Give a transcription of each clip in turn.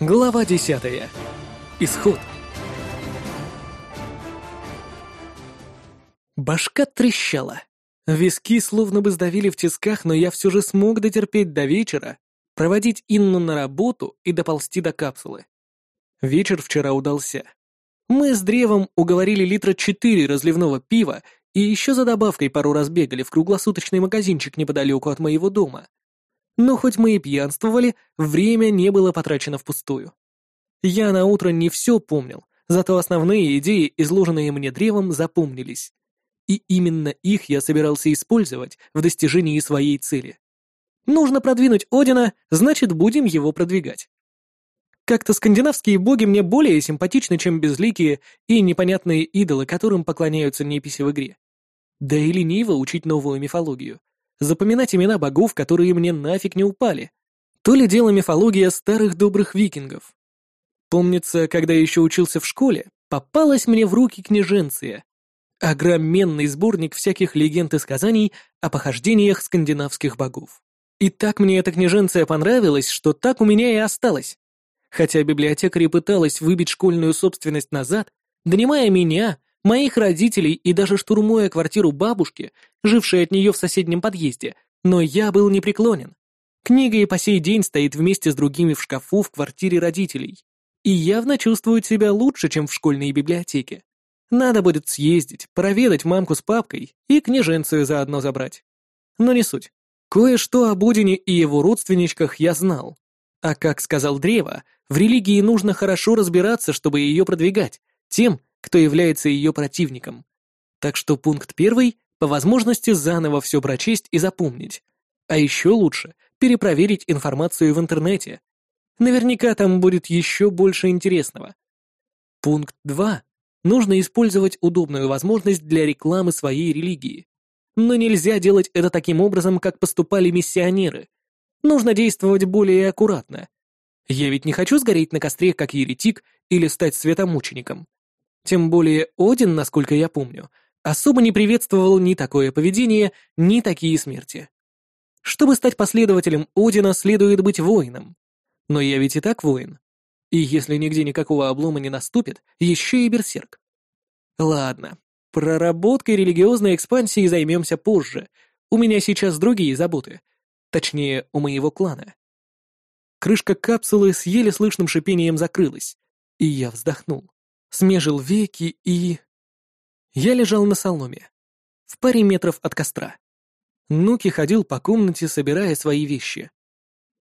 Глава десятая. Исход. Башка трещала. Виски словно бы сдавили в тисках, но я все же смог дотерпеть до вечера, проводить Инну на работу и доползти до капсулы. Вечер вчера удался. Мы с Древом уговорили литра четыре разливного пива и еще за добавкой пару раз бегали в круглосуточный магазинчик неподалеку от моего дома. Но хоть мы и пьянствовали, время не было потрачено впустую. Я на утро не все помнил, зато основные идеи, изложенные мне древом, запомнились. И именно их я собирался использовать в достижении своей цели. Нужно продвинуть Одина, значит, будем его продвигать. Как-то скандинавские боги мне более симпатичны, чем безликие и непонятные идолы, которым поклоняются неписи в игре. Да и лениво учить новую мифологию. Запоминать имена богов, которые мне нафиг не упали. То ли дело мифология старых добрых викингов. Помнится, когда еще учился в школе, попалась мне в руки княженция. Огроменный сборник всяких легенд и сказаний о похождениях скандинавских богов. И так мне эта княженция понравилась, что так у меня и осталось. Хотя библиотекарь и пыталась выбить школьную собственность назад, донимая меня, моих родителей и даже штурмуя квартиру бабушки, жившей от нее в соседнем подъезде, но я был непреклонен. Книга и по сей день стоит вместе с другими в шкафу в квартире родителей. И явно чувствует себя лучше, чем в школьной библиотеке. Надо будет съездить, проведать мамку с папкой и княженцию заодно забрать. Но не суть. Кое-что об Одине и его родственничках я знал. А как сказал Древо, в религии нужно хорошо разбираться, чтобы ее продвигать, тем, кто является ее противником. Так что пункт первый — по возможности заново все прочесть и запомнить. А еще лучше — перепроверить информацию в интернете. Наверняка там будет еще больше интересного. Пункт два — нужно использовать удобную возможность для рекламы своей религии. Но нельзя делать это таким образом, как поступали миссионеры. Нужно действовать более аккуратно. Я ведь не хочу сгореть на костре, как еретик, или стать светомучеником. Тем более Один, насколько я помню, особо не приветствовал ни такое поведение, ни такие смерти. Чтобы стать последователем Одина, следует быть воином. Но я ведь и так воин. И если нигде никакого облома не наступит, еще и берсерк. Ладно, проработкой религиозной экспансии займемся позже. У меня сейчас другие заботы. Точнее, у моего клана. Крышка капсулы с еле слышным шипением закрылась, и я вздохнул, смежил веки и... Я лежал на соломе, в паре метров от костра. Нуки ходил по комнате, собирая свои вещи.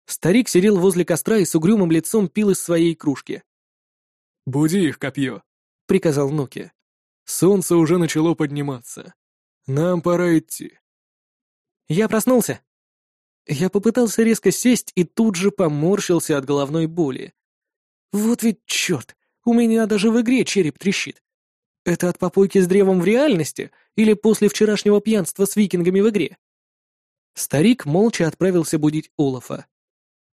Старик сидел возле костра и с угрюмым лицом пил из своей кружки. «Буди их, копье», — приказал Нуки. «Солнце уже начало подниматься. Нам пора идти». Я проснулся. Я попытался резко сесть и тут же поморщился от головной боли. Вот ведь черт, у меня даже в игре череп трещит. Это от попойки с древом в реальности или после вчерашнего пьянства с викингами в игре? Старик молча отправился будить Олафа.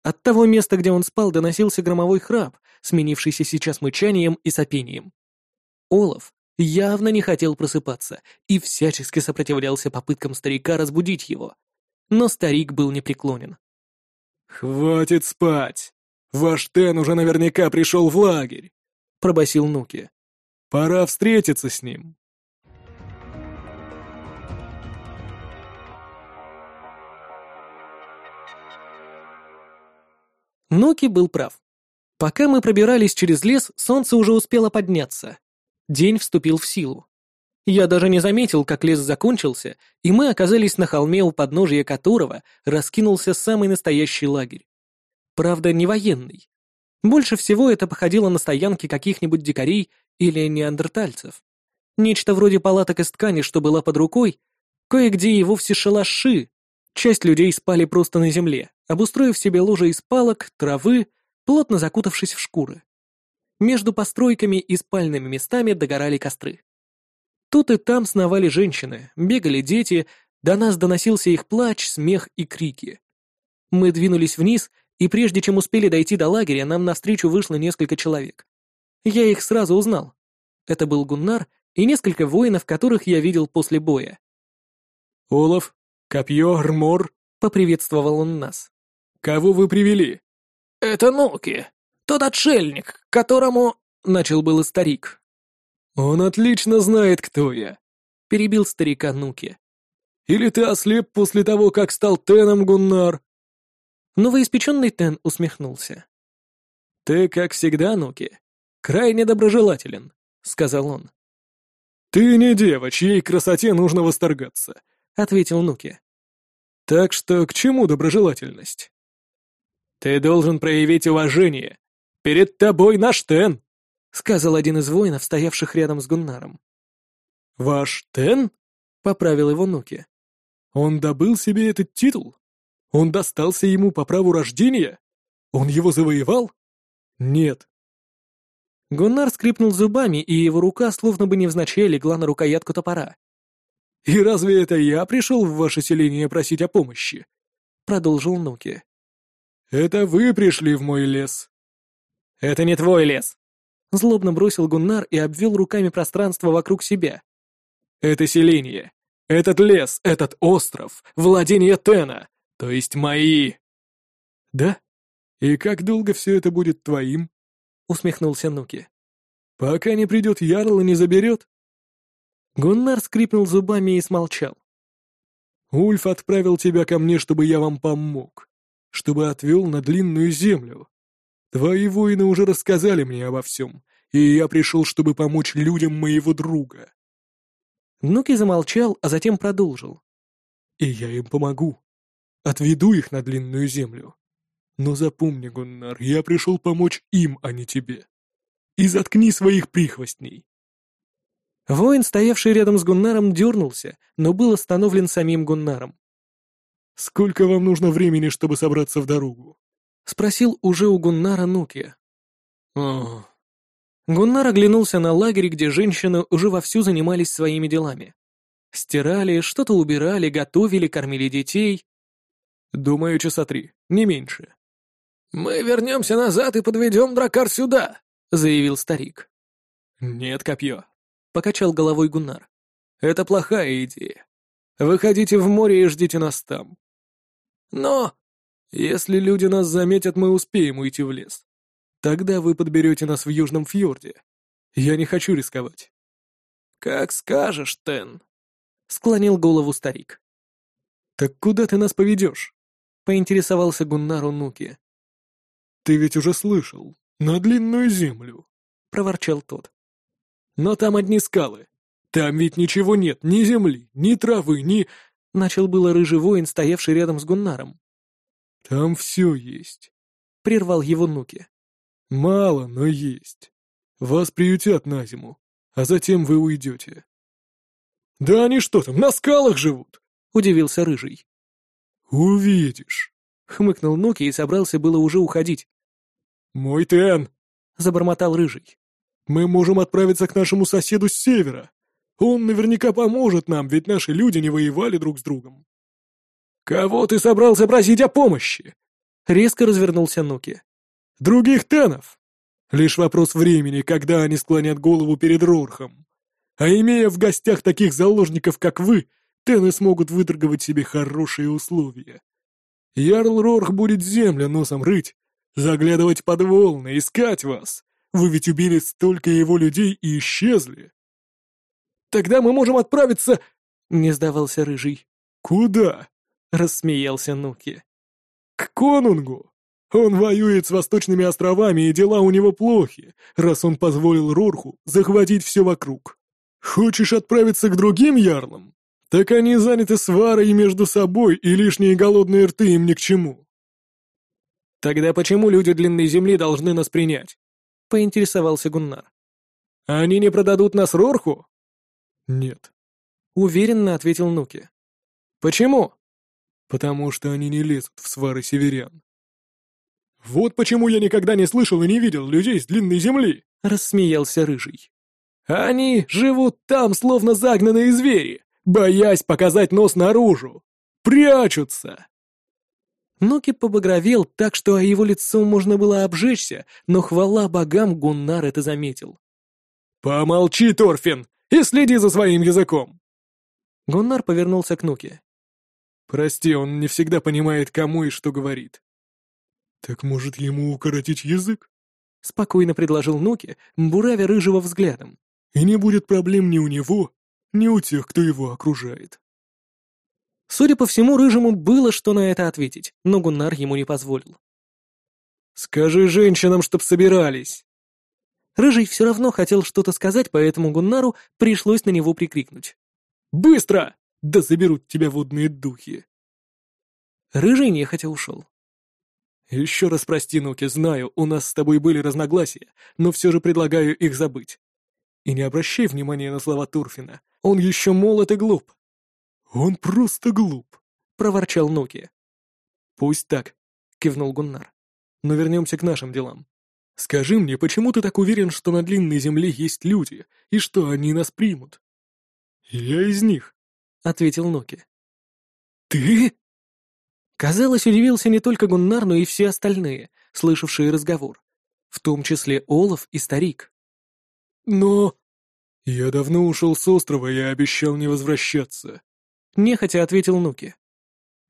От того места, где он спал, доносился громовой храп, сменившийся сейчас мычанием и сопением. Олаф явно не хотел просыпаться и всячески сопротивлялся попыткам старика разбудить его но старик был непреклонен. «Хватит спать! Ваш Тен уже наверняка пришел в лагерь!» — пробасил Нуки. «Пора встретиться с ним!» Нуки был прав. Пока мы пробирались через лес, солнце уже успело подняться. День вступил в силу. Я даже не заметил, как лес закончился, и мы оказались на холме, у подножия которого раскинулся самый настоящий лагерь. Правда, не военный. Больше всего это походило на стоянки каких-нибудь дикарей или неандертальцев. Нечто вроде палаток из ткани, что была под рукой, кое-где и вовсе шалаши. Часть людей спали просто на земле, обустроив себе ложе из палок, травы, плотно закутавшись в шкуры. Между постройками и спальными местами догорали костры. Тут и там сновали женщины, бегали дети, до нас доносился их плач, смех и крики. Мы двинулись вниз, и прежде чем успели дойти до лагеря, нам навстречу вышло несколько человек. Я их сразу узнал. Это был Гуннар и несколько воинов, которых я видел после боя. «Олаф, копье, армор», — поприветствовал он нас. «Кого вы привели?» «Это Ноки. Тот отшельник, которому...» — начал было старик. «Он отлично знает, кто я», — перебил старика Нуки. «Или ты ослеп после того, как стал Теном, Гуннар?» Новоиспеченный Тен усмехнулся. «Ты, как всегда, Нуки, крайне доброжелателен», — сказал он. «Ты не дева, чьей красоте нужно восторгаться», — ответил Нуки. «Так что к чему доброжелательность?» «Ты должен проявить уважение. Перед тобой наш Тен», — сказал один из воинов, стоявших рядом с Гуннаром. «Ваш Тен?» — поправил его Нуки. «Он добыл себе этот титул? Он достался ему по праву рождения? Он его завоевал?» «Нет». Гуннар скрипнул зубами, и его рука словно бы невзначай легла на рукоятку топора. «И разве это я пришел в ваше селение просить о помощи?» — продолжил Нуки. «Это вы пришли в мой лес». «Это не твой лес!» Злобно бросил Гуннар и обвел руками пространство вокруг себя. «Это селение, этот лес, этот остров, владение Тена, то есть мои». «Да? И как долго все это будет твоим?» — усмехнулся Нуки. «Пока не придет Ярл и не заберет?» Гуннар скрипнул зубами и смолчал. «Ульф отправил тебя ко мне, чтобы я вам помог, чтобы отвел на длинную землю. Твои воины уже рассказали мне обо всем, и я пришел, чтобы помочь людям моего друга». Нуки замолчал, а затем продолжил. «И я им помогу. Отведу их на длинную землю. Но запомни, Гуннар, я пришел помочь им, а не тебе. И заткни своих прихвостней. Воин, стоявший рядом с Гуннаром, дернулся, но был остановлен самим Гуннаром. «Сколько вам нужно времени, чтобы собраться в дорогу?» — спросил уже у Гуннара Нуки. «О...» Гуннар оглянулся на лагерь, где женщины уже вовсю занимались своими делами. Стирали, что-то убирали, готовили, кормили детей. «Думаю, часа три, не меньше», «Мы вернемся назад и подведем дракар сюда», — заявил старик. «Нет, копье», — покачал головой Гуннар. «Это плохая идея. Выходите в море и ждите нас там». «Но...» «Если люди нас заметят, мы успеем уйти в лес. Тогда вы подберете нас в Южном фьорде. Я не хочу рисковать». «Как скажешь, Тен», — склонил голову старик. «Так куда ты нас поведешь?» — поинтересовался Гуннару Нуки. «Ты ведь уже слышал. На длинную землю», — проворчал тот. «Но там одни скалы. Там ведь ничего нет, ни земли, ни травы, ни...» Начал было рыжий воин, стоявший рядом с Гуннаром. «Там все есть», — прервал его Нуки. «Мало, но есть. Вас приютят на зиму, а затем вы уйдете». «Да они что там, на скалах живут?» — удивился Рыжий. «Увидишь», — хмыкнул Нуки и собрался было уже уходить. «Мой Тен!» — забормотал Рыжий. «Мы можем отправиться к нашему соседу с севера. Он наверняка поможет нам, ведь наши люди не воевали друг с другом». «Кого ты собрался просить о помощи?» — резко развернулся Нуки. «Других Тенов. Лишь вопрос времени, когда они склонят голову перед Рорхом. А имея в гостях таких заложников, как вы, Тены смогут выторговать себе хорошие условия. Ярл Рорх будет землю носом рыть, Заглядывать под волны, искать вас. Вы ведь убили столько его людей и исчезли. Тогда мы можем отправиться... Не сдавался Рыжий. Куда? Рассмеялся Нуки. К Конунгу. Он воюет с Восточными островами, и дела у него плохи, раз он позволил Рорху захватить все вокруг. Хочешь отправиться к другим ярлам? Так они заняты сварой между собой, и лишние голодные рты им ни к чему. «Тогда почему люди длинной земли должны нас принять?» — поинтересовался Гуннар. «Они не продадут нас Рорху?» «Нет», — уверенно ответил Нуки. «Почему?» «Потому что они не лезут в свары северян». «Вот почему я никогда не слышал и не видел людей с длинной земли!» — рассмеялся Рыжий. «Они живут там, словно загнанные звери, боясь показать нос наружу. Прячутся!» Ноки побагровел так, что о его лицо можно было обжечься, но хвала богам Гуннар это заметил. «Помолчи, Торфин, и следи за своим языком!» Гуннар повернулся к Нуке. «Прости, он не всегда понимает, кому и что говорит». «Так может, ему укоротить язык?» спокойно предложил Нуки, буравя рыжего взглядом. «И не будет проблем ни у него, ни у тех, кто его окружает». Судя по всему, рыжему было что на это ответить, но Гуннар ему не позволил. «Скажи женщинам, чтоб собирались!» Рыжий все равно хотел что-то сказать, поэтому Гуннару пришлось на него прикрикнуть. «Быстро! Да заберут тебя водные духи!» Рыжий нехотя ушел. «Еще раз прости, Нуки, знаю, у нас с тобой были разногласия, но все же предлагаю их забыть. И не обращай внимания на слова Турфина, он еще молод и глуп». «Он просто глуп», — проворчал Нуки. «Пусть так», — кивнул Гуннар. «Но вернемся к нашим делам. Скажи мне, почему ты так уверен, что на длинной земле есть люди, и что они нас примут?» «Я из них», — ответил Ноки. «Ты?» Казалось, удивился не только Гуннар, но и все остальные, слышавшие разговор, в том числе Олаф и старик. «Но...» «Я давно ушел с острова и обещал не возвращаться», — нехотя ответил Нуки.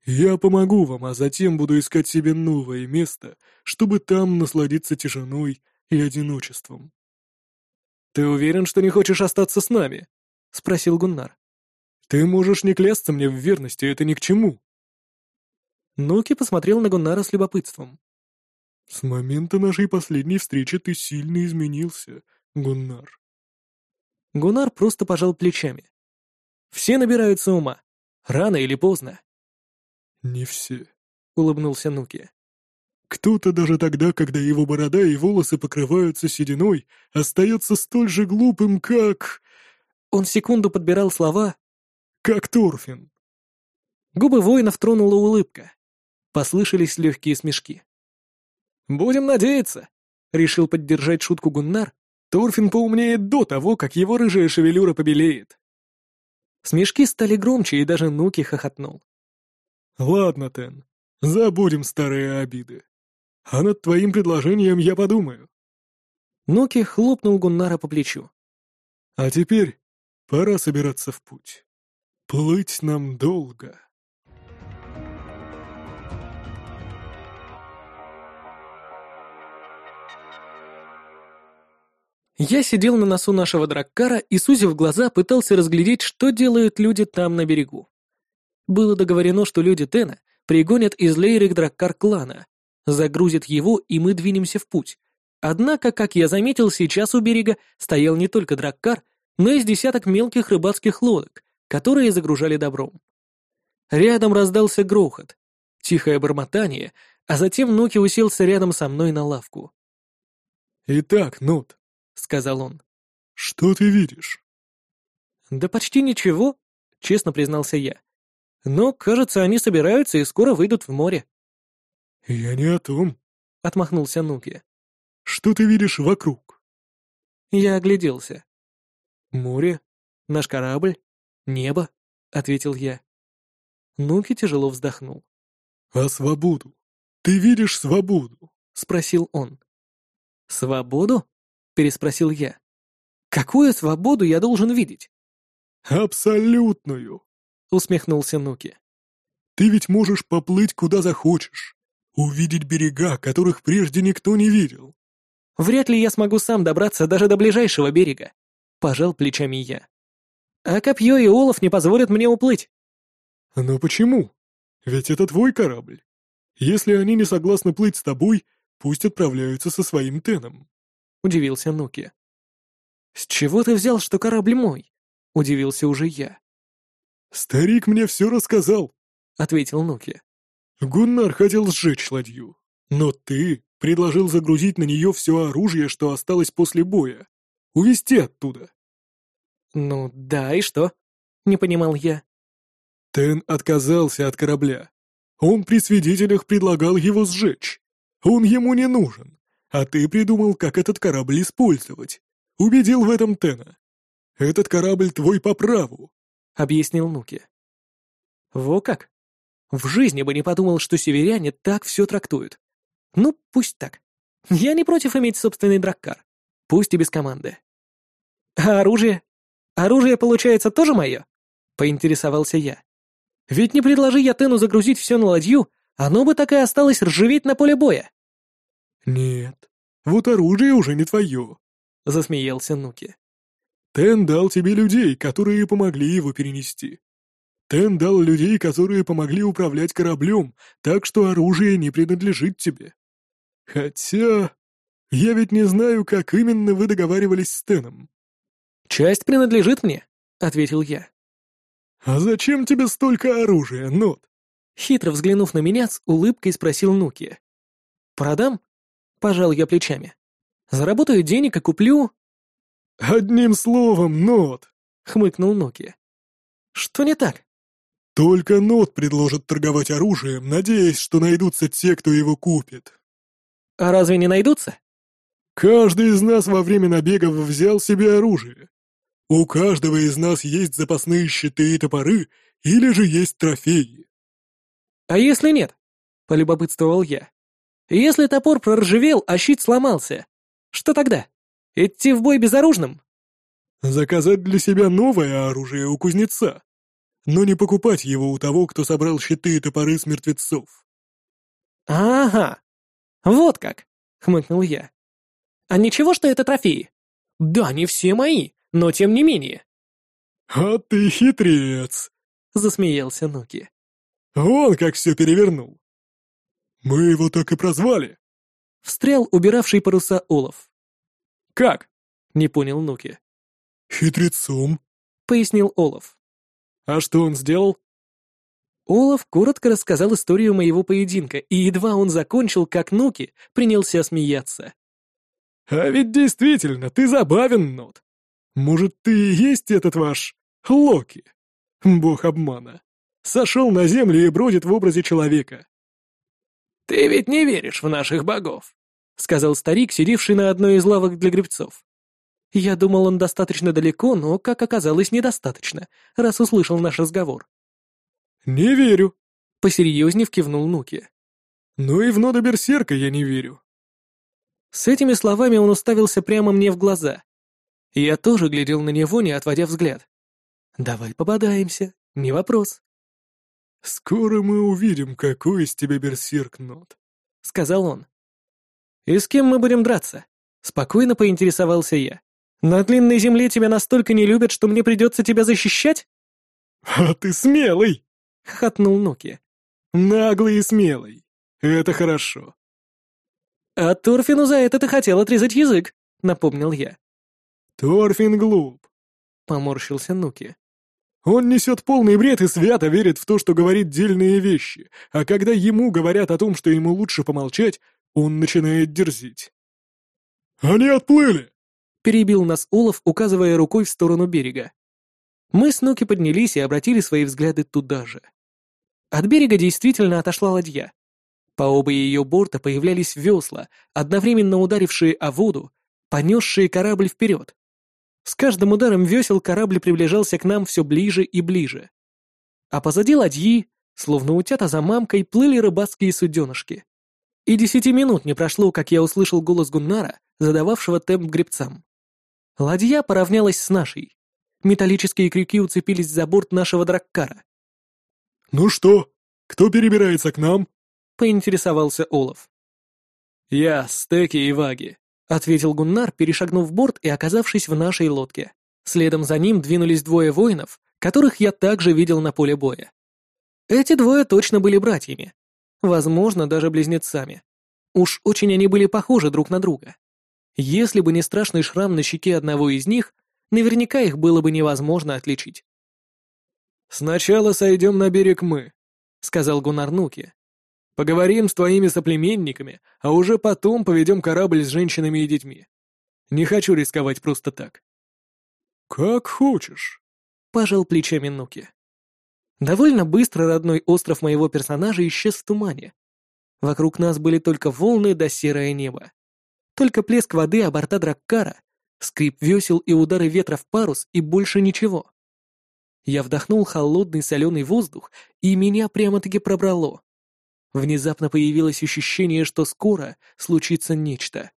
«Я помогу вам, а затем буду искать себе новое место, чтобы там насладиться тишиной и одиночеством». «Ты уверен, что не хочешь остаться с нами?» — спросил Гуннар. «Ты можешь не клясться мне в верности, это ни к чему». Нуки посмотрел на Гуннара с любопытством. «С момента нашей последней встречи ты сильно изменился, Гуннар». Гуннар просто пожал плечами. «Все набираются ума. Рано или поздно». «Не все», — улыбнулся Нуки. «Кто-то даже тогда, когда его борода и волосы покрываются сединой, остается столь же глупым, как...» Он секунду подбирал слова. «Как Торфин». Губы воинов тронула улыбка. Послышались легкие смешки. «Будем надеяться», — решил поддержать шутку Гуннар. «Торфин поумнеет до того, как его рыжая шевелюра побелеет». Смешки стали громче, и даже Нуки хохотнул. «Ладно, Тен, забудем старые обиды. А над твоим предложением я подумаю». Нуки хлопнул Гуннара по плечу. «А теперь пора собираться в путь. Плыть нам долго». Я сидел на носу нашего драккара и, сузив глаза, пытался разглядеть, что делают люди там на берегу. Было договорено, что люди Тена пригонят из Лейрик драккар клана, загрузят его, и мы двинемся в путь. Однако, как я заметил, сейчас у берега стоял не только драккар, но и с десяток мелких рыбацких лодок, которые загружали добром. Рядом раздался грохот, тихое бормотание, а затем Ноки уселся рядом со мной на лавку. «Итак, Нут, — сказал он. «Что ты видишь?» «Да почти ничего», — честно признался я. «Но, кажется, они собираются и скоро выйдут в море». «Я не о том», — отмахнулся Нуки. «Что ты видишь вокруг?» Я огляделся. «Море, наш корабль, небо», — ответил я. Нуки тяжело вздохнул. «А свободу? Ты видишь свободу?» — спросил он. «Свободу?» Переспросил я. «Какую свободу я должен видеть?» «Абсолютную», — усмехнулся Нуки. «Ты ведь можешь поплыть куда захочешь, увидеть берега, которых прежде никто не видел». «Вряд ли я смогу сам добраться даже до ближайшего берега», — пожал плечами я. «А копье и олов не позволят мне уплыть». «Но почему? Ведь это твой корабль. Если они не согласны плыть с тобой, пусть отправляются со своим теном» удивился Нуки. «С чего ты взял, что корабль мой?» — удивился уже я. «Старик мне все рассказал», — ответил Нуки. «Гуннар хотел сжечь ладью, но ты предложил загрузить на нее все оружие, что осталось после боя. Увезти оттуда». «Ну да, и что?» — не понимал я. Тен отказался от корабля. Он при свидетелях предлагал его сжечь. Он ему не нужен. А ты придумал, как этот корабль использовать. Убедил в этом Тена. Этот корабль твой по праву», — объяснил Нуки. «Во как? В жизни бы не подумал, что северяне так все трактуют. Ну, пусть так. Я не против иметь собственный драккар. Пусть и без команды». «А оружие? Оружие, получается, тоже мое?» — поинтересовался я. «Ведь не предложи я Тену загрузить все на ладью, оно бы так и осталось ржаветь на поле боя». «Нет, Вот оружие уже не твое», — засмеялся Нуки. «Тен дал тебе людей, которые помогли его перенести. Тен дал людей, которые помогли управлять кораблем, так что оружие не принадлежит тебе. Хотя... Я ведь не знаю, как именно вы договаривались с Теном». «Часть принадлежит мне», — ответил я. «А зачем тебе столько оружия, Нот?» Хитро взглянув на меня, с улыбкой спросил Нуки. «Продам?» — пожал я плечами. «Заработаю денег и куплю...» «Одним словом, Нот!» — хмыкнул Нуки. «Что не так?» «Только Нот предложит торговать оружием, надеясь, что найдутся те, кто его купит». «А разве не найдутся?» «Каждый из нас во время набегов взял себе оружие. У каждого из нас есть запасные щиты и топоры, или же есть трофеи. «А если нет?» — полюбопытствовал я. «Если топор проржавел, а щит сломался, что тогда? Идти в бой безоружным?» «Заказать для себя новое оружие у кузнеца, но не покупать его у того, кто собрал щиты и топоры с мертвецов». «Ага, вот как!» — хмыкнул я. «А ничего, что это трофеи? Да, не все мои, но тем не менее». «А ты хитрец!» — засмеялся Нуки. Вон как все перевернул. Мы его так и прозвали. Встрял убиравший паруса Олаф. Как? Не понял Нуки. Хитрецом, пояснил Олаф. А что он сделал? Олаф коротко рассказал историю моего поединка, и едва он закончил, как Нуки принялся смеяться. «А ведь действительно, ты забавен, Нот. Может, ты и есть этот ваш Локи, бог обмана?» сошел на землю и бродит в образе человека. «Ты ведь не веришь в наших богов», — сказал старик, сидевший на одной из лавок для гребцов. Я думал, он достаточно далеко, но, как оказалось, недостаточно, раз услышал наш разговор. «Не верю», — посерьезнее кивнул Нуки. «Ну и в нода Берсерка я не верю». С этими словами он уставился прямо мне в глаза. Я тоже глядел на него, не отводя взгляд. «Давай пободаемся, не вопрос». «Скоро мы увидим, какой из тебя берсерк, Нот», — сказал он. «И с кем мы будем драться?» — спокойно поинтересовался я. «На длинной земле тебя настолько не любят, что мне придется тебя защищать?» «А ты смелый!» — хохотнул Нуки. «Наглый и смелый. Это хорошо». «А Торфину за это ты хотел отрезать язык», — напомнил я. «Торфин глуп», — поморщился Нуки. Он несет полный бред и свято верит в то, что говорит дельные вещи, а когда ему говорят о том, что ему лучше помолчать, он начинает дерзить. «Они отплыли!» — перебил нас Олаф, указывая рукой в сторону берега. Мы с Ноки поднялись и обратили свои взгляды туда же. От берега действительно отошла ладья. По оба ее борта появлялись весла, одновременно ударившие о воду, понесшие корабль вперед. С каждым ударом весел корабль приближался к нам все ближе и ближе. А позади ладьи, словно утята за мамкой, плыли рыбацкие суденышки. И десяти минут не прошло, как я услышал голос Гуннара, задававшего темп гребцам. Ладья поравнялась с нашей. Металлические крюки уцепились за борт нашего драккара. «Ну что, кто перебирается к нам?» — поинтересовался Олаф. «Я, Стеки и Ваги», — ответил Гуннар, перешагнув борт и оказавшись в нашей лодке. Следом за ним двинулись двое воинов, которых я также видел на поле боя. Эти двое точно были братьями. Возможно, даже близнецами. Уж очень они были похожи друг на друга. Если бы не страшный шрам на щеке одного из них, наверняка их было бы невозможно отличить. «Сначала сойдем на берег мы», — сказал Гуннар Нуки. Поговорим с твоими соплеменниками, а уже потом поведем корабль с женщинами и детьми. Не хочу рисковать просто так». «Как хочешь», — пожал плечами Нуки. Довольно быстро родной остров моего персонажа исчез в тумане. Вокруг нас были только волны да серое небо. Только плеск воды о борта Драккара, скрип весел и удары ветра в парус и больше ничего. Я вдохнул холодный соленый воздух, и меня прямо-таки пробрало. Внезапно появилось ощущение, что скоро случится нечто.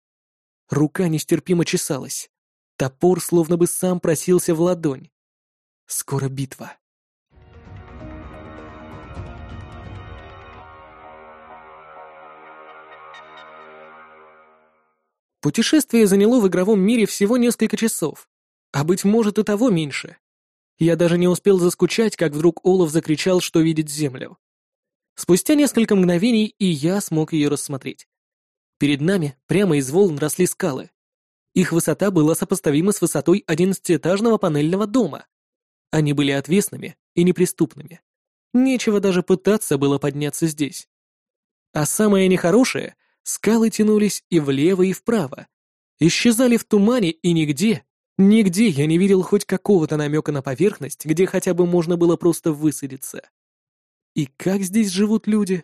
Рука нестерпимо чесалась. Топор словно бы сам просился в ладонь. Скоро битва. Путешествие заняло в игровом мире всего несколько часов, а быть может и того меньше. Я даже не успел заскучать, как вдруг Олаф закричал, что видит землю. Спустя несколько мгновений и я смог ее рассмотреть. Перед нами прямо из волн росли скалы. Их высота была сопоставима с высотой одиннадцатиэтажного панельного дома. Они были отвесными и неприступными. Нечего даже пытаться было подняться здесь. А самое нехорошее — скалы тянулись и влево, и вправо. Исчезали в тумане, и нигде, нигде я не видел хоть какого-то намека на поверхность, где хотя бы можно было просто высадиться. И как здесь живут люди,